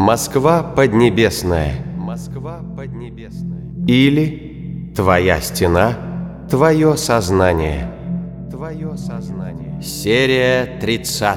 Москва Поднебесная. Москва Поднебесная. Или Твоя стена, Твое сознание. Твое сознание. Серия 30.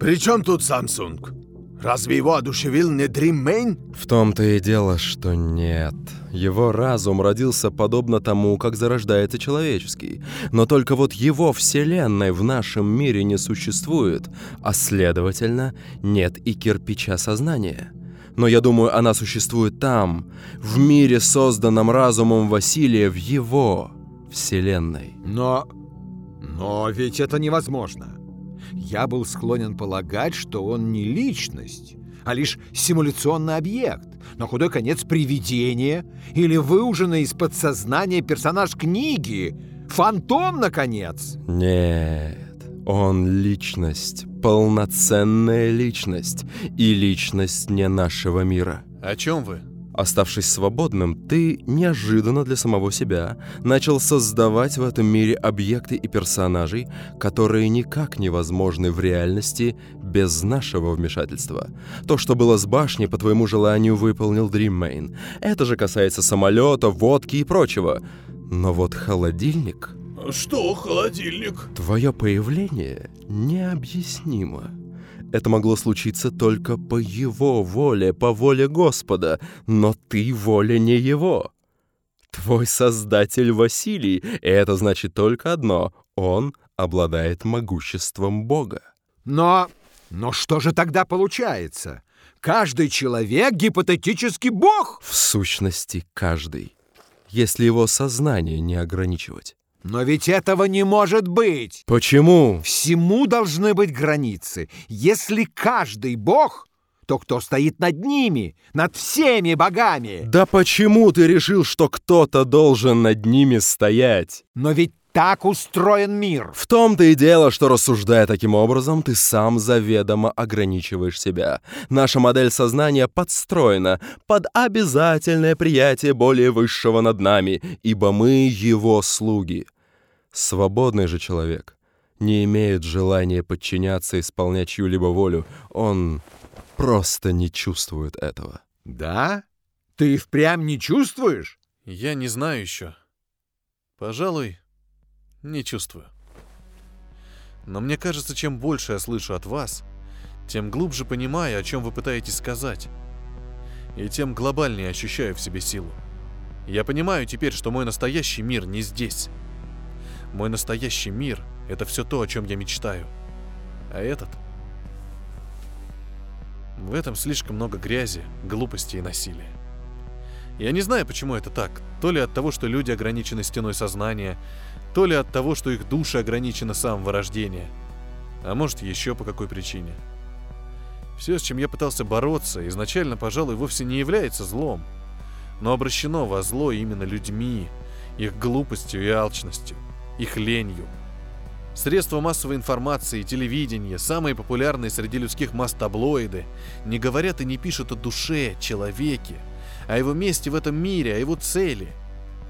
При чем тут Samsung? Разве его одушевил не Дриммейн? В том-то и дело, что нет. Его разум родился подобно тому, как зарождается человеческий. Но только вот его вселенной в нашем мире не существует, а следовательно, нет и кирпича сознания. Но я думаю, она существует там, в мире, созданном разумом Василия, в его вселенной. Но... но ведь это невозможно. Я был склонен полагать, что он не личность, а лишь симуляционный объект, на худой конец привидение или выуженный из подсознания персонаж книги, фантом, наконец. Нет, он личность, полноценная личность и личность не нашего мира. О чем вы? Оставшись свободным, ты неожиданно для самого себя начал создавать в этом мире объекты и персонажей, которые никак невозможны в реальности без нашего вмешательства. То, что было с башней, по твоему желанию выполнил Дриммейн. Это же касается самолета, водки и прочего. Но вот холодильник... Что холодильник? Твое появление необъяснимо. Это могло случиться только по его воле, по воле Господа, но ты воля не его. Твой создатель Василий, и это значит только одно — он обладает могуществом Бога. Но... но что же тогда получается? Каждый человек гипотетически бог? В сущности, каждый, если его сознание не ограничивать. Но ведь этого не может быть! Почему? Всему должны быть границы. Если каждый бог, то кто стоит над ними, над всеми богами? Да почему ты решил, что кто-то должен над ними стоять? Но ведь так устроен мир. В том-то и дело, что рассуждая таким образом, ты сам заведомо ограничиваешь себя. Наша модель сознания подстроена под обязательное приятие более высшего над нами, ибо мы его слуги. Свободный же человек не имеет желания подчиняться, исполнять чью-либо волю. Он просто не чувствует этого. Да? Ты впрямь не чувствуешь? Я не знаю еще. Пожалуй, не чувствую. Но мне кажется, чем больше я слышу от вас, тем глубже понимаю, о чем вы пытаетесь сказать. И тем глобальнее ощущаю в себе силу. Я понимаю теперь, что мой настоящий мир не здесь. Мой настоящий мир — это все то, о чем я мечтаю. А этот? В этом слишком много грязи, глупости и насилия. Я не знаю, почему это так. То ли от того, что люди ограничены стеной сознания, то ли от того, что их души ограничены с самого рождения. А может, еще по какой причине. Все, с чем я пытался бороться, изначально, пожалуй, вовсе не является злом, но обращено во зло именно людьми, их глупостью и алчностью их ленью. Средства массовой информации, телевидение, самые популярные среди людских масс таблоиды не говорят и не пишут о душе, человеке, о его месте в этом мире, о его цели.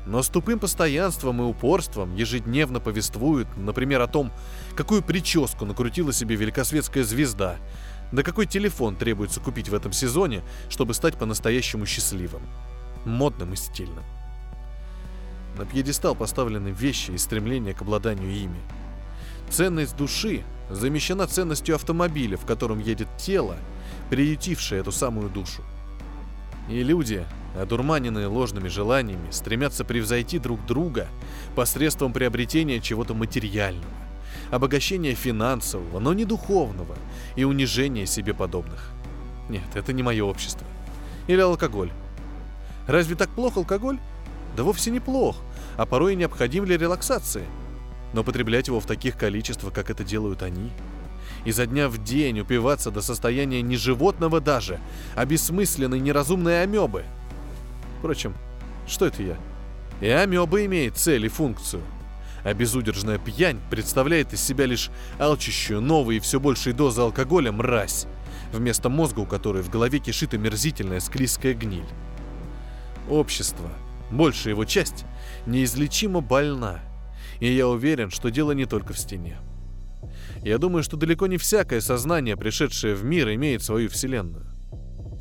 Но с тупым постоянством и упорством ежедневно повествуют, например, о том, какую прическу накрутила себе великосветская звезда, да какой телефон требуется купить в этом сезоне, чтобы стать по-настоящему счастливым, модным и стильным. На пьедестал поставлены вещи и стремление к обладанию ими. Ценность души замещена ценностью автомобиля, в котором едет тело, приютившее эту самую душу. И люди, одурманенные ложными желаниями, стремятся превзойти друг друга посредством приобретения чего-то материального, обогащения финансового, но не духовного, и унижения себе подобных. Нет, это не мое общество. Или алкоголь. Разве так плохо алкоголь? Да вовсе неплох, а порой и необходим для релаксации. Но потреблять его в таких количествах, как это делают они, изо дня в день упиваться до состояния не животного даже, а бессмысленной неразумной амебы. Впрочем, что это я? И амеба имеет цель и функцию. А безудержная пьянь представляет из себя лишь алчущую новые и все большие дозы алкоголя мразь, вместо мозга у которой в голове кишит омерзительная склизкая гниль. Общество — большая его часть, неизлечимо больна. И я уверен, что дело не только в стене. Я думаю, что далеко не всякое сознание, пришедшее в мир, имеет свою вселенную.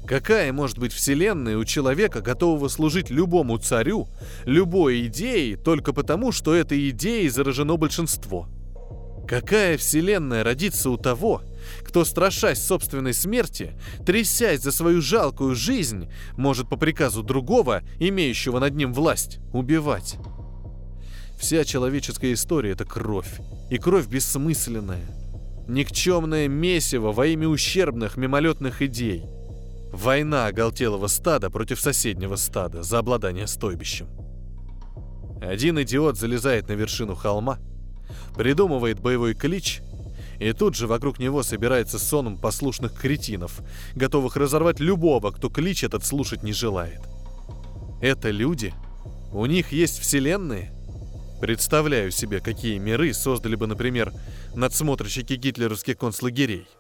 Какая может быть вселенная у человека, готового служить любому царю, любой идее, только потому, что этой идеей заражено большинство? Какая вселенная родится у того, кто, страшась собственной смерти, трясясь за свою жалкую жизнь, может по приказу другого, имеющего над ним власть, убивать? Вся человеческая история — это кровь. И кровь бессмысленная. Никчемное месиво во имя ущербных мимолетных идей — Война оголтелого стада против соседнего стада за обладание стойбищем. Один идиот залезает на вершину холма, придумывает боевой клич, и тут же вокруг него собирается соном послушных кретинов, готовых разорвать любого, кто клич этот слушать не желает. Это люди? У них есть вселенные? Представляю себе, какие миры создали бы, например, надсмотрщики гитлеровских концлагерей –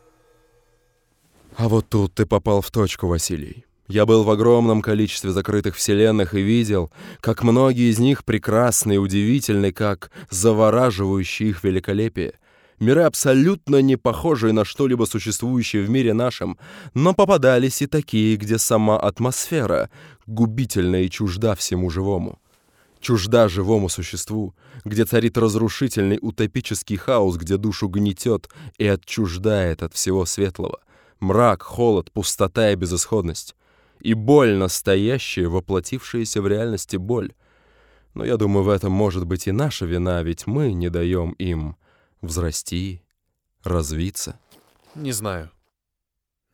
а вот тут ты попал в точку, Василий. Я был в огромном количестве закрытых вселенных и видел, как многие из них прекрасны и удивительны, как завораживающие их великолепие. Миры абсолютно не похожие на что-либо существующее в мире нашем, но попадались и такие, где сама атмосфера губительна и чужда всему живому. Чужда живому существу, где царит разрушительный утопический хаос, где душу гнетет и отчуждает от всего светлого — Мрак, холод, пустота и безысходность. И боль настоящая, воплотившаяся в реальности боль. Но я думаю, в этом может быть и наша вина, ведь мы не даем им взрасти, развиться. Не знаю.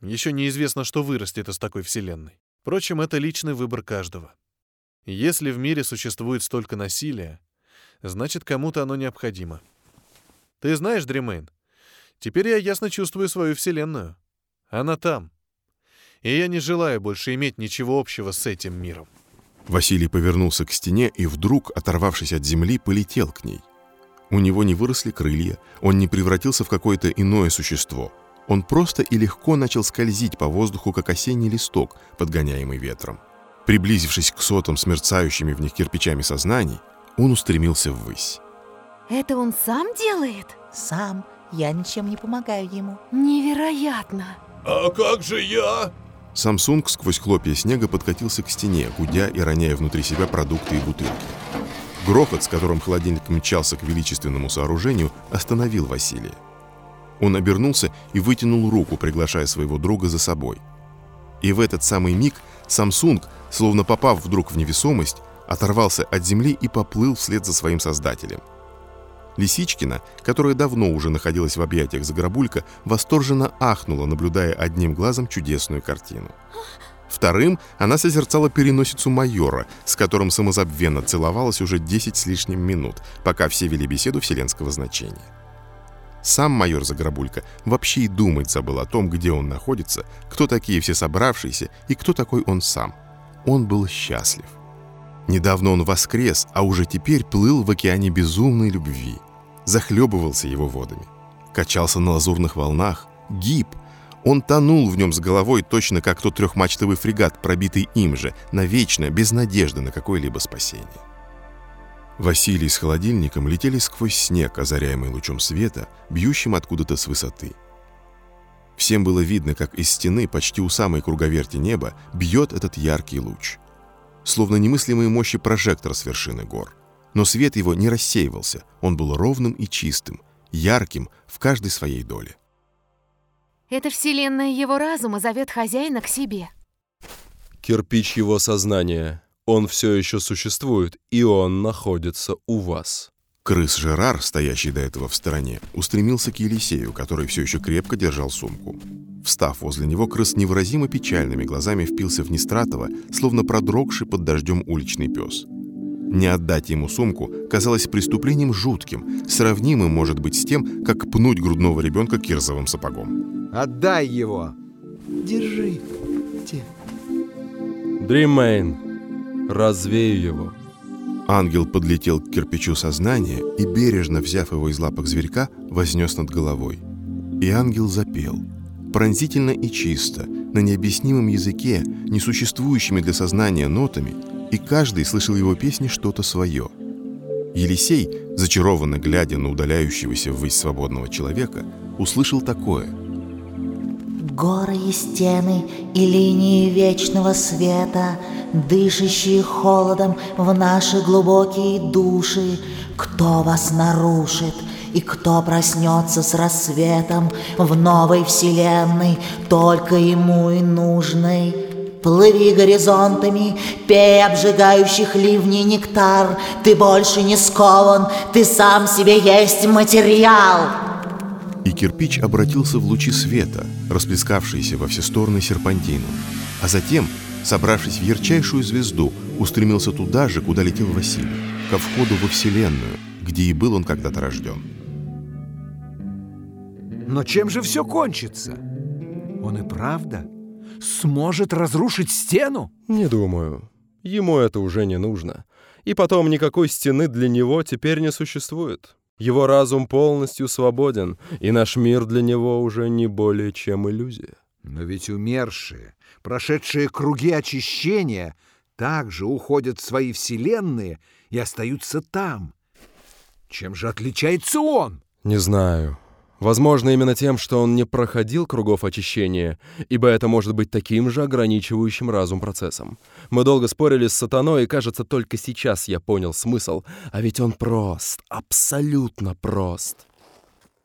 Еще неизвестно, что вырастет из такой вселенной. Впрочем, это личный выбор каждого. Если в мире существует столько насилия, значит, кому-то оно необходимо. Ты знаешь, Дримейн, теперь я ясно чувствую свою вселенную. Она там. И я не желаю больше иметь ничего общего с этим миром. Василий повернулся к стене и вдруг, оторвавшись от земли, полетел к ней. У него не выросли крылья, он не превратился в какое-то иное существо. Он просто и легко начал скользить по воздуху, как осенний листок, подгоняемый ветром. Приблизившись к сотам с мерцающими в них кирпичами сознаний, он устремился ввысь. Это он сам делает? Сам. Я ничем не помогаю ему. Невероятно! «А как же я?» Самсунг сквозь хлопья снега подкатился к стене, гудя и роняя внутри себя продукты и бутылки. Грохот, с которым холодильник мчался к величественному сооружению, остановил Василия. Он обернулся и вытянул руку, приглашая своего друга за собой. И в этот самый миг Самсунг, словно попав вдруг в невесомость, оторвался от земли и поплыл вслед за своим создателем. Лисичкина, которая давно уже находилась в объятиях Загробулька, восторженно ахнула, наблюдая одним глазом чудесную картину. Вторым она созерцала переносицу майора, с которым самозабвенно целовалась уже 10 с лишним минут, пока все вели беседу вселенского значения. Сам майор Загробулька вообще и думать забыл о том, где он находится, кто такие все собравшиеся и кто такой он сам. Он был счастлив. Недавно он воскрес, а уже теперь плыл в океане безумной любви. Захлебывался его водами. Качался на лазурных волнах. Гиб. Он тонул в нем с головой точно как тот трехмачтовый фрегат, пробитый им же, навечно, без надежды на какое-либо спасение. Василий с холодильником летели сквозь снег, озаряемый лучом света, бьющим откуда-то с высоты. Всем было видно, как из стены, почти у самой круговерти неба, бьет этот яркий луч словно немыслимые мощи прожектора с вершины гор. Но свет его не рассеивался, он был ровным и чистым, ярким в каждой своей доле. Это вселенная его разума зовет хозяина к себе. Кирпич его сознания. Он все еще существует, и он находится у вас. Крыс Жерар, стоящий до этого в стороне, устремился к Елисею, который все еще крепко держал сумку. Встав возле него, крыс невыразимо печальными глазами впился в Нестратова, словно продрогший под дождем уличный пес. Не отдать ему сумку казалось преступлением жутким, сравнимым, может быть, с тем, как пнуть грудного ребенка кирзовым сапогом. «Отдай его!» Держи. Те. Дримейн, развею его. Ангел подлетел к кирпичу сознания и, бережно взяв его из лапок зверька, вознес над головой. И ангел запел — пронзительно и чисто, на необъяснимом языке, несуществующими для сознания нотами, и каждый слышал его песни что-то свое. Елисей, зачарованно глядя на удаляющегося ввысь свободного человека, услышал такое. Горы и стены и линии вечного света, Дышащие холодом в наши глубокие души, Кто вас нарушит и кто проснется с рассветом В новой вселенной, только ему и нужной? Плыви горизонтами, пей обжигающих ливней нектар. Ты больше не скован, ты сам себе есть материал И кирпич обратился в лучи света, расплескавшиеся во все стороны серпантину. А затем, собравшись в ярчайшую звезду, устремился туда же, куда летел Василий, ко входу во Вселенную, где и был он когда-то рожден. Но чем же все кончится? Он и правда сможет разрушить стену? Не думаю. Ему это уже не нужно. И потом никакой стены для него теперь не существует. Его разум полностью свободен, и наш мир для него уже не более чем иллюзия. Но ведь умершие, прошедшие круги очищения, также уходят в свои вселенные и остаются там. Чем же отличается он? Не знаю. Возможно, именно тем, что он не проходил кругов очищения, ибо это может быть таким же ограничивающим разум процессом. Мы долго спорили с сатаной, и, кажется, только сейчас я понял смысл. А ведь он прост, абсолютно прост.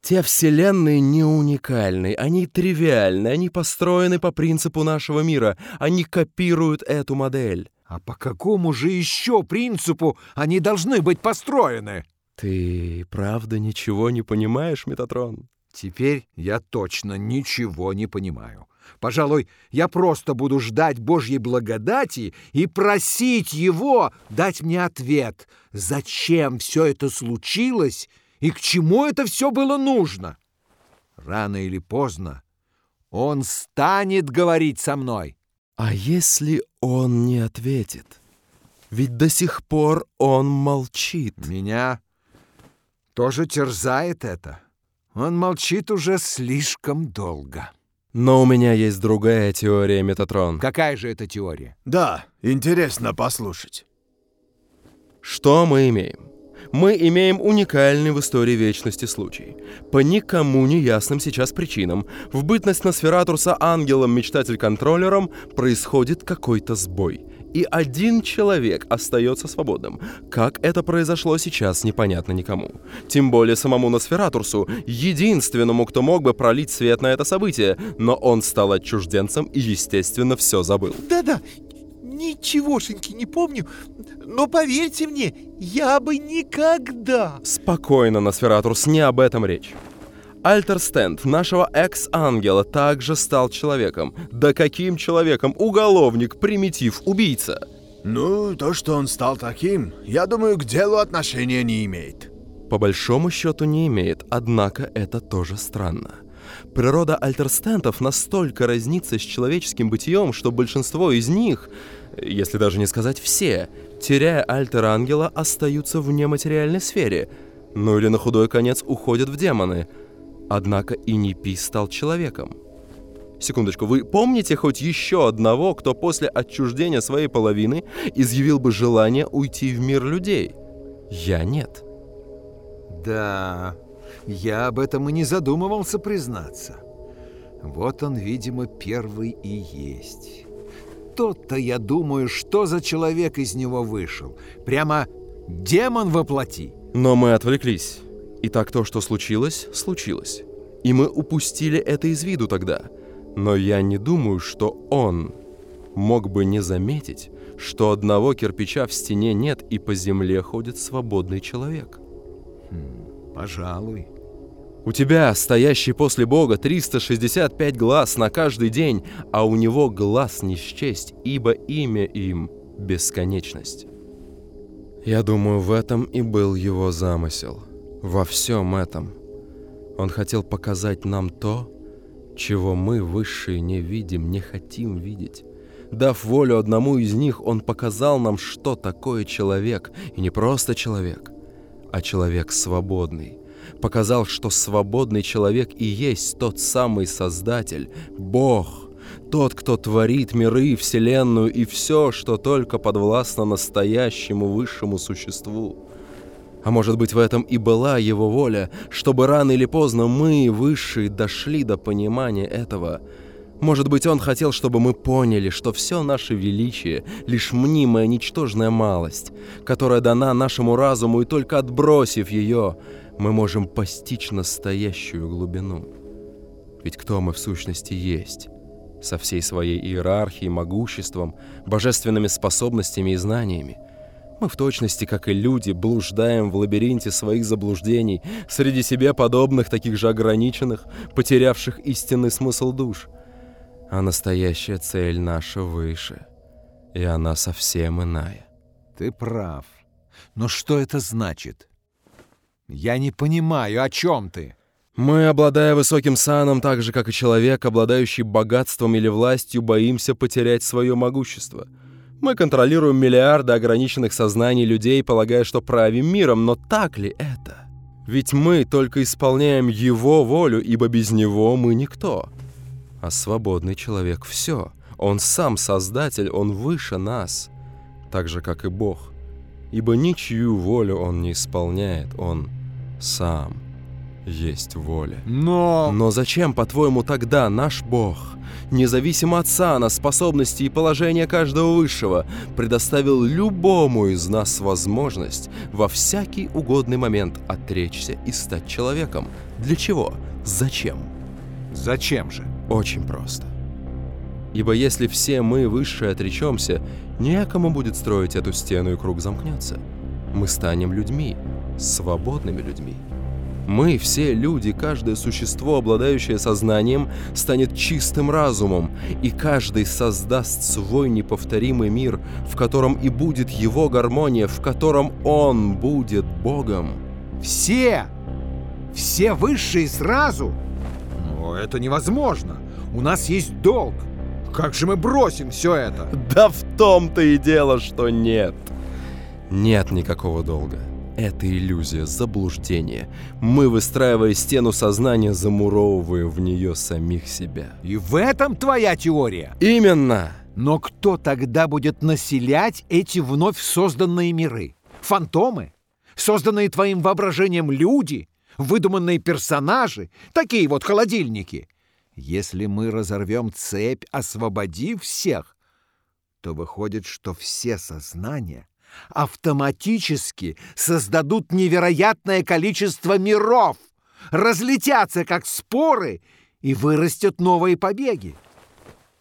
Те вселенные не уникальны, они тривиальны, они построены по принципу нашего мира, они копируют эту модель. А по какому же еще принципу они должны быть построены? Ты правда ничего не понимаешь, Метатрон? Теперь я точно ничего не понимаю. Пожалуй, я просто буду ждать Божьей благодати и просить Его дать мне ответ, зачем все это случилось и к чему это все было нужно. Рано или поздно Он станет говорить со мной. А если он не ответит? Ведь до сих пор он молчит. Меня тоже терзает это. Он молчит уже слишком долго. Но у меня есть другая теория, Метатрон. Какая же это теория? Да, интересно послушать. Что мы имеем? Мы имеем уникальный в истории вечности случай. По никому не ясным сейчас причинам, в бытность Носфературса ангелом-мечтатель-контроллером происходит какой-то сбой. И один человек остается свободным. Как это произошло сейчас, непонятно никому. Тем более самому Носфературсу, единственному, кто мог бы пролить свет на это событие, но он стал отчужденцем и, естественно, все забыл. Да-да, ничегошеньки не помню, но поверьте мне, я бы никогда... Спокойно, Носфературс, не об этом речь. Альтер Стенд, нашего экс-ангела, также стал человеком. Да каким человеком? Уголовник, примитив, убийца. Ну, то, что он стал таким, я думаю, к делу отношения не имеет. По большому счету не имеет, однако это тоже странно. Природа альтерстентов настолько разнится с человеческим бытием, что большинство из них, если даже не сказать все, теряя альтер-ангела, остаются в нематериальной сфере, ну или на худой конец уходят в демоны. Однако и Нипи стал человеком. Секундочку, вы помните хоть еще одного, кто после отчуждения своей половины изъявил бы желание уйти в мир людей? Я нет. Да, я об этом и не задумывался признаться. Вот он, видимо, первый и есть. Тот-то, я думаю, что за человек из него вышел. Прямо демон воплоти. Но мы отвлеклись. Итак, то, что случилось, случилось. И мы упустили это из виду тогда. Но я не думаю, что он мог бы не заметить, что одного кирпича в стене нет и по земле ходит свободный человек. Хм, пожалуй. У тебя, стоящий после Бога, 365 глаз на каждый день, а у него глаз не счесть, ибо имя им — бесконечность. Я думаю, в этом и был его замысел. Во всем этом. Он хотел показать нам то, чего мы, высшие, не видим, не хотим видеть. Дав волю одному из них, он показал нам, что такое человек, и не просто человек, а человек свободный. Показал, что свободный человек и есть тот самый Создатель, Бог, тот, кто творит миры, Вселенную и все, что только подвластно настоящему высшему существу. А может быть, в этом и была его воля, чтобы рано или поздно мы, высшие, дошли до понимания этого. Может быть, он хотел, чтобы мы поняли, что все наше величие — лишь мнимая ничтожная малость, которая дана нашему разуму, и только отбросив ее, мы можем постичь настоящую глубину. Ведь кто мы в сущности есть? Со всей своей иерархией, могуществом, божественными способностями и знаниями. Мы в точности, как и люди, блуждаем в лабиринте своих заблуждений среди себе подобных, таких же ограниченных, потерявших истинный смысл душ. А настоящая цель наша выше, и она совсем иная. Ты прав. Но что это значит? Я не понимаю, о чем ты? Мы, обладая высоким саном, так же, как и человек, обладающий богатством или властью, боимся потерять свое могущество. Мы контролируем миллиарды ограниченных сознаний людей, полагая, что правим миром, но так ли это? Ведь мы только исполняем его волю, ибо без него мы никто. А свободный человек — все. Он сам создатель, он выше нас, так же, как и Бог. Ибо ничью волю он не исполняет, он сам есть воля. Но... Но зачем, по-твоему, тогда наш Бог, независимо от сана, способностей и положения каждого высшего, предоставил любому из нас возможность во всякий угодный момент отречься и стать человеком? Для чего? Зачем? Зачем же? Очень просто. Ибо если все мы высшие отречемся, некому будет строить эту стену и круг замкнется. Мы станем людьми, свободными людьми. Мы, все люди, каждое существо, обладающее сознанием, станет чистым разумом, и каждый создаст свой неповторимый мир, в котором и будет его гармония, в котором он будет Богом. Все! Все высшие сразу? Но это невозможно. У нас есть долг. Как же мы бросим все это? Да в том-то и дело, что нет. Нет никакого долга. Это иллюзия, заблуждение. Мы, выстраивая стену сознания, замуровываем в нее самих себя. И в этом твоя теория? Именно! Но кто тогда будет населять эти вновь созданные миры? Фантомы? Созданные твоим воображением люди? Выдуманные персонажи? Такие вот холодильники? Если мы разорвем цепь, освободив всех, то выходит, что все сознания — автоматически создадут невероятное количество миров, разлетятся как споры и вырастет новые побеги.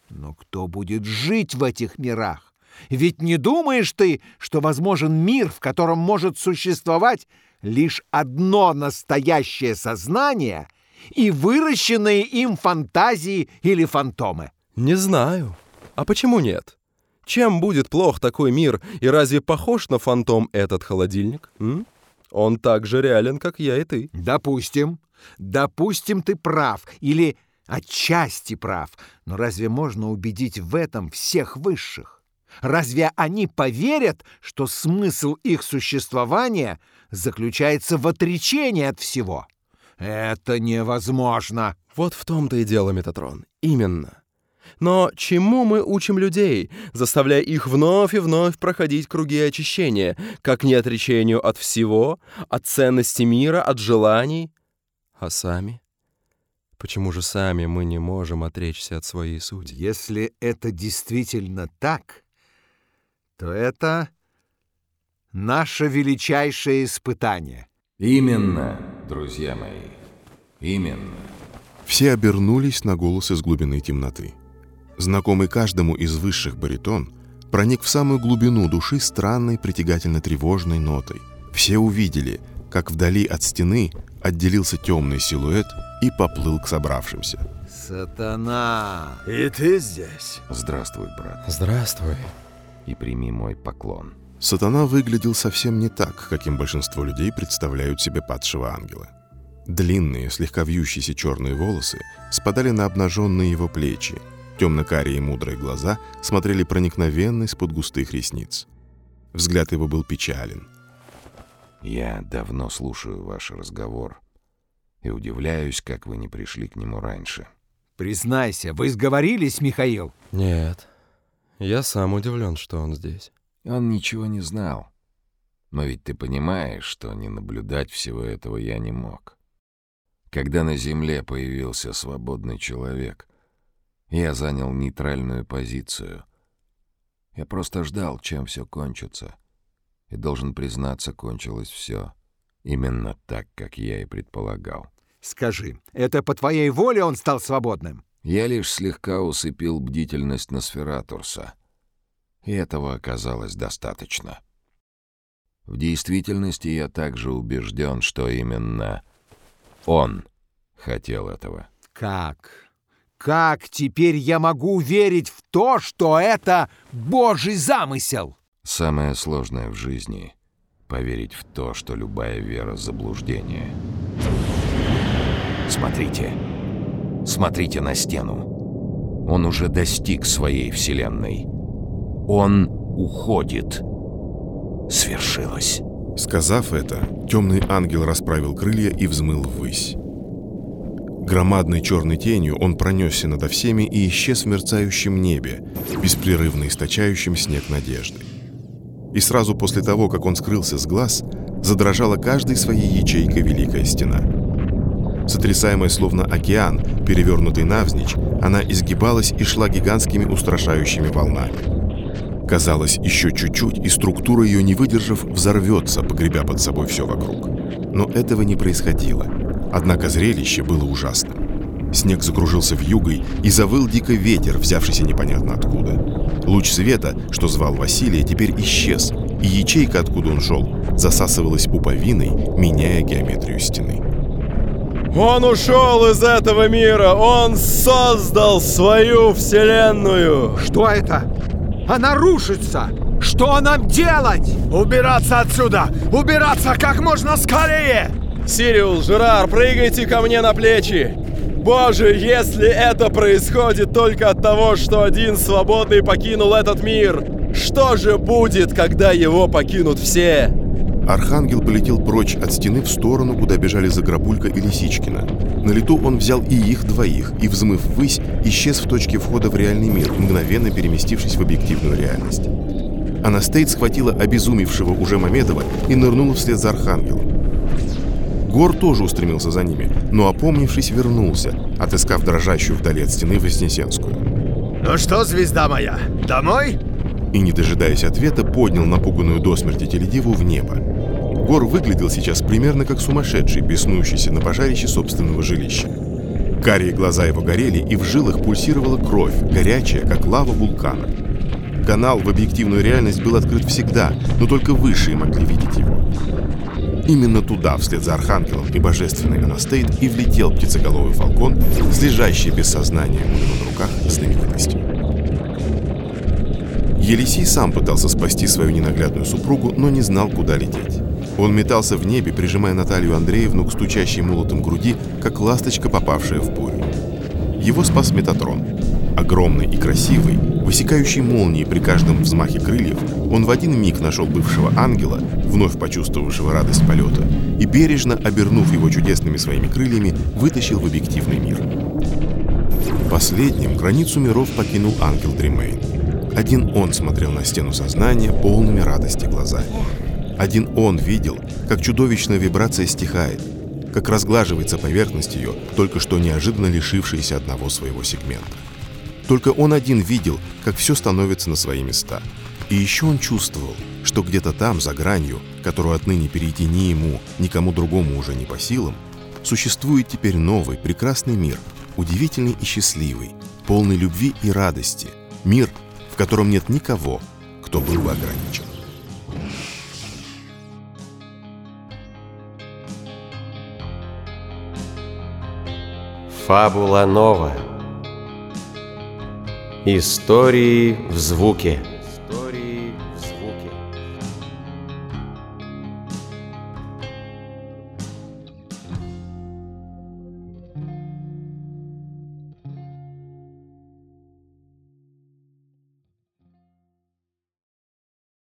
Но кто будет жить в этих мирах? Ведь не думаешь ты, что возможен мир, в котором может существовать лишь одно настоящее сознание и выращенные им фантазии или фантомы? Не знаю. А почему нет? Чем будет плох такой мир, и разве похож на фантом этот холодильник? М? Он так же реален, как я и ты. Допустим. Допустим, ты прав. Или отчасти прав. Но разве можно убедить в этом всех высших? Разве они поверят, что смысл их существования заключается в отречении от всего? Это невозможно. Вот в том-то и дело, Метатрон. Именно. Но чему мы учим людей, заставляя их вновь и вновь проходить круги очищения, как не отречению от всего, от ценности мира, от желаний? А сами? Почему же сами мы не можем отречься от своей сути? Если это действительно так, то это наше величайшее испытание. Именно, друзья мои, именно. Все обернулись на голос из глубины темноты. Знакомый каждому из высших баритон проник в самую глубину души странной притягательно-тревожной нотой. Все увидели, как вдали от стены отделился темный силуэт и поплыл к собравшимся. Сатана! И ты здесь? Здравствуй, брат. Здравствуй. И прими мой поклон. Сатана выглядел совсем не так, каким большинство людей представляют себе падшего ангела. Длинные, слегка вьющиеся черные волосы спадали на обнаженные его плечи, Темно-карие мудрые глаза смотрели проникновенно из-под густых ресниц. Взгляд его был печален. «Я давно слушаю ваш разговор и удивляюсь, как вы не пришли к нему раньше». «Признайся, вы сговорились, Михаил?» «Нет. Я сам удивлен, что он здесь». Он ничего не знал. Но ведь ты понимаешь, что не наблюдать всего этого я не мог. Когда на Земле появился свободный человек, я занял нейтральную позицию. Я просто ждал, чем все кончится. И должен признаться, кончилось все именно так, как я и предполагал. Скажи, это по твоей воле он стал свободным? Я лишь слегка усыпил бдительность Носфературса. И этого оказалось достаточно. В действительности я также убежден, что именно он хотел этого. Как? Как теперь я могу верить в то, что это Божий замысел? Самое сложное в жизни — поверить в то, что любая вера — заблуждение. Смотрите. Смотрите на стену. Он уже достиг своей вселенной. Он уходит. Свершилось. Сказав это, темный ангел расправил крылья и взмыл ввысь. Громадной черной тенью он пронесся надо всеми и исчез в мерцающем небе, беспрерывно источающем снег надежды. И сразу после того, как он скрылся с глаз, задрожала каждой своей ячейкой Великая Стена. Сотрясаемая словно океан, перевернутый навзничь, она изгибалась и шла гигантскими устрашающими волнами. Казалось, еще чуть-чуть, и структура ее, не выдержав, взорвется, погребя под собой все вокруг. Но этого не происходило. Однако зрелище было ужасным. Снег закружился в югой и завыл дико ветер, взявшийся непонятно откуда. Луч света, что звал Василия, теперь исчез, и ячейка, откуда он шел, засасывалась пуповиной, меняя геометрию стены. Он ушел из этого мира! Он создал свою вселенную! Что это? Она рушится! Что нам делать? Убираться отсюда! Убираться как можно скорее! Сириус, Жерар, прыгайте ко мне на плечи! Боже, если это происходит только от того, что один свободный покинул этот мир, что же будет, когда его покинут все? Архангел полетел прочь от стены в сторону, куда бежали Заграбулька и Лисичкина. На лету он взял и их двоих, и, взмыв ввысь, исчез в точке входа в реальный мир, мгновенно переместившись в объективную реальность. Анастейт схватила обезумевшего уже Мамедова и нырнула вслед за Архангелом. Гор тоже устремился за ними, но, опомнившись, вернулся, отыскав дрожащую вдали от стены Вознесенскую. «Ну что, звезда моя, домой?» И, не дожидаясь ответа, поднял напуганную до смерти теледиву в небо. Гор выглядел сейчас примерно как сумасшедший, беснующийся на пожарище собственного жилища. Карие глаза его горели, и в жилах пульсировала кровь, горячая, как лава вулкана. Канал в объективную реальность был открыт всегда, но только высшие могли видеть его. Именно туда, вслед за Архангелом и божественной Анастейт, и влетел птицеголовый фалкон с лежащей без сознания у него на руках знаменитостью. Елисей сам пытался спасти свою ненаглядную супругу, но не знал, куда лететь. Он метался в небе, прижимая Наталью Андреевну к стучащей молотом груди, как ласточка, попавшая в бурю. Его спас Метатрон. Огромный и красивый, высекающий молнии при каждом взмахе крыльев, он в один миг нашел бывшего ангела, вновь почувствовавшего радость полета, и бережно, обернув его чудесными своими крыльями, вытащил в объективный мир. Последним границу миров покинул ангел Дримейн. Один он смотрел на стену сознания полными радости глазами. Один он видел, как чудовищная вибрация стихает, как разглаживается поверхность ее, только что неожиданно лишившаяся одного своего сегмента. Только он один видел, как все становится на свои места. И еще он чувствовал, что где-то там, за гранью, которую отныне перейти ни ему, никому другому уже не по силам, существует теперь новый, прекрасный мир, удивительный и счастливый, полный любви и радости, мир, в котором нет никого, кто был бы ограничен. Фабула нова. Истории в звуке.